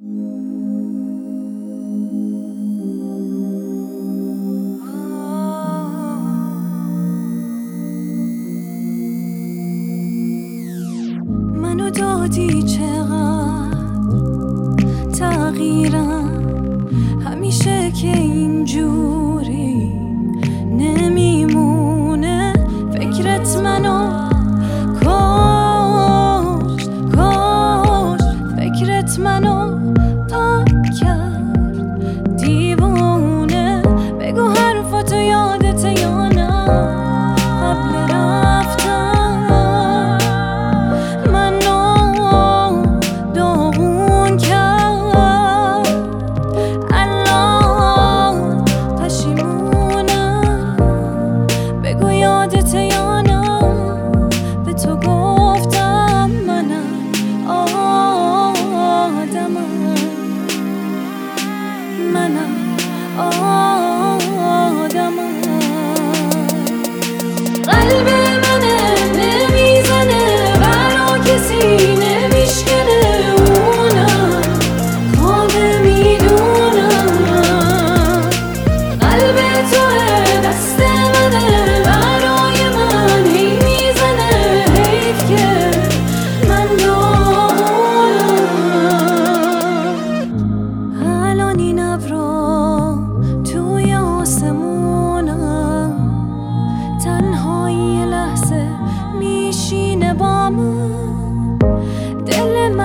منو دادی چقدر تغییرم؟ همیشه که اینجوری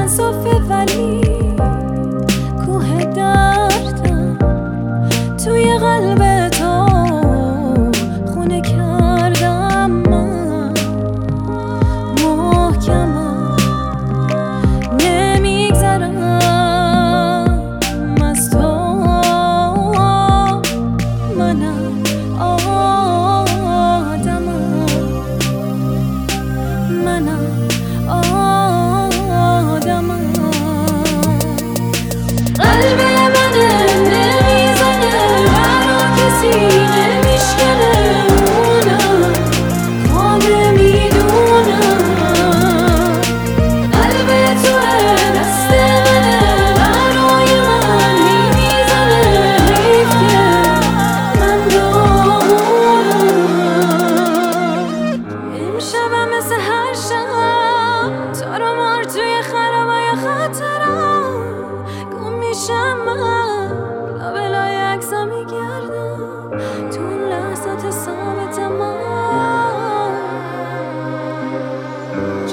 انصافه ولی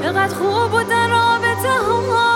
چقدر خوب بودن رابطه ها.